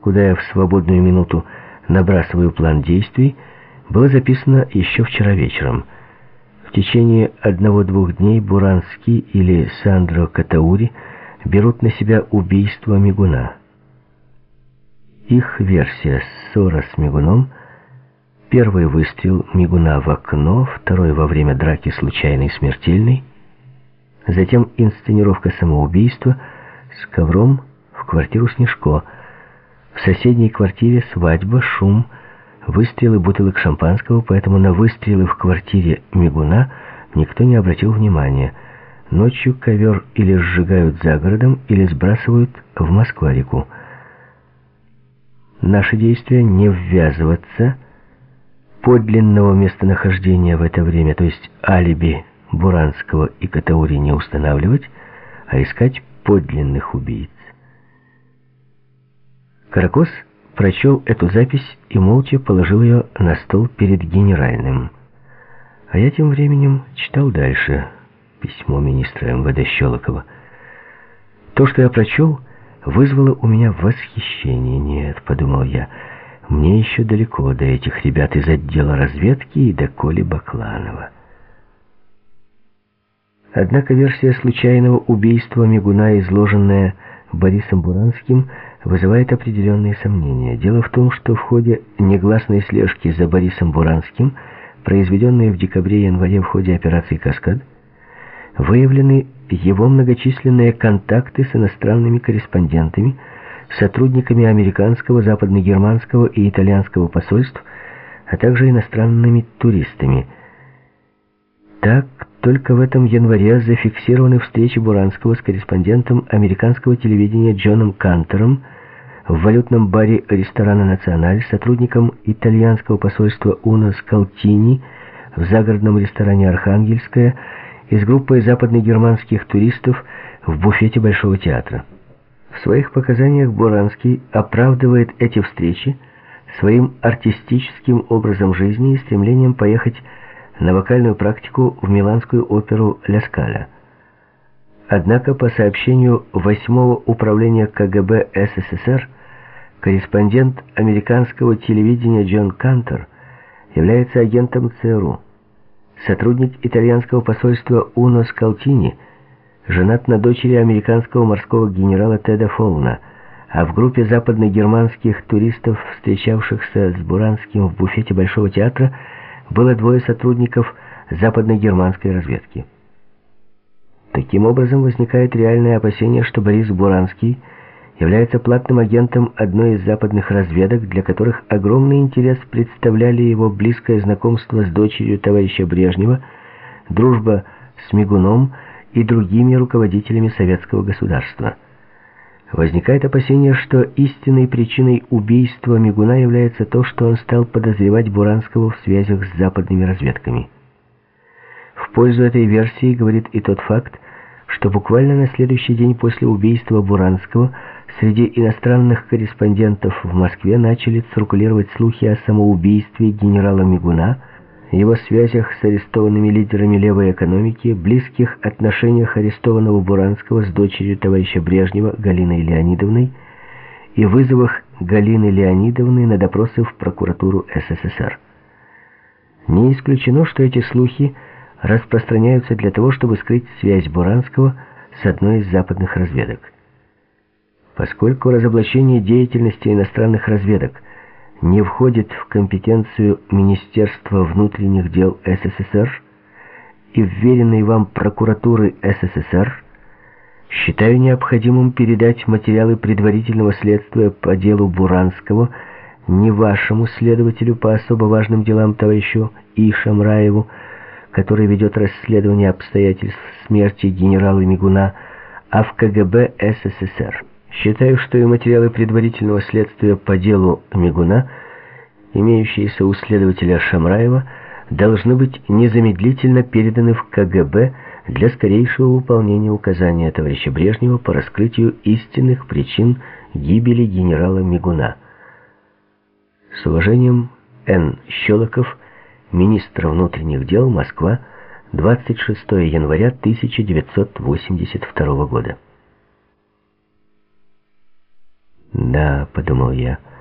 куда я в свободную минуту набрасываю план действий, было записано еще вчера вечером. В течение одного-двух дней Буранский или Сандро Катаури берут на себя убийство Мигуна. Их версия ссора с Мигуном — первый выстрел Мигуна в окно, второй во время драки случайный смертельный, затем инсценировка самоубийства с ковром в квартиру Снежко — в соседней квартире свадьба, шум, выстрелы бутылок шампанского, поэтому на выстрелы в квартире Мигуна никто не обратил внимания. Ночью ковер или сжигают за городом, или сбрасывают в Москва-реку. Наши действия не ввязываться, подлинного местонахождения в это время, то есть алиби Буранского и Катаури не устанавливать, а искать подлинных убийц. Каракос прочел эту запись и молча положил ее на стол перед генеральным. А я тем временем читал дальше письмо министра МВД Щелокова. То, что я прочел, вызвало у меня восхищение. «Нет», — подумал я, — «мне еще далеко до этих ребят из отдела разведки и до Коли Бакланова». Однако версия случайного убийства Мигуна, изложенная Борисом Буранским, — вызывает определенные сомнения. Дело в том, что в ходе негласной слежки за Борисом Буранским, произведенной в декабре-январе в ходе операции «Каскад», выявлены его многочисленные контакты с иностранными корреспондентами, сотрудниками американского, западногерманского и итальянского посольств, а также иностранными туристами. Так, только в этом январе зафиксированы встречи Буранского с корреспондентом американского телевидения Джоном Кантером в валютном баре ресторана «Националь», сотрудником итальянского посольства Уна Скалтини в загородном ресторане «Архангельская» и с группой западногерманских туристов в буфете Большого театра. В своих показаниях Буранский оправдывает эти встречи своим артистическим образом жизни и стремлением поехать на вокальную практику в миланскую оперу «Ля Скаля». Однако, по сообщению 8 управления КГБ СССР, корреспондент американского телевидения Джон Кантер является агентом ЦРУ. Сотрудник итальянского посольства Уно Скалтини женат на дочери американского морского генерала Теда Фолна, а в группе западногерманских туристов, встречавшихся с Буранским в буфете Большого театра, было двое сотрудников западно-германской разведки. Таким образом, возникает реальное опасение, что Борис Буранский является платным агентом одной из западных разведок, для которых огромный интерес представляли его близкое знакомство с дочерью товарища Брежнева, дружба с Мигуном и другими руководителями советского государства. Возникает опасение, что истинной причиной убийства Мигуна является то, что он стал подозревать Буранского в связях с западными разведками. В пользу этой версии говорит и тот факт, что буквально на следующий день после убийства Буранского среди иностранных корреспондентов в Москве начали циркулировать слухи о самоубийстве генерала Мигуна, его связях с арестованными лидерами левой экономики, близких отношениях арестованного Буранского с дочерью товарища Брежнева Галиной Леонидовной и вызовах Галины Леонидовны на допросы в прокуратуру СССР. Не исключено, что эти слухи распространяются для того, чтобы скрыть связь Буранского с одной из западных разведок. Поскольку разоблачение деятельности иностранных разведок – не входит в компетенцию Министерства внутренних дел СССР и вверенной вам прокуратуры СССР, считаю необходимым передать материалы предварительного следствия по делу Буранского не вашему следователю по особо важным делам товарищу И. Шамраеву, который ведет расследование обстоятельств смерти генерала Мигуна, а в КГБ СССР. Считаю, что и материалы предварительного следствия по делу Мигуна, имеющиеся у следователя Шамраева, должны быть незамедлительно переданы в КГБ для скорейшего выполнения указания товарища Брежнева по раскрытию истинных причин гибели генерала Мигуна. С уважением, Н. Щелоков, министр внутренних дел, Москва, 26 января 1982 года. «Да», — подумал я, —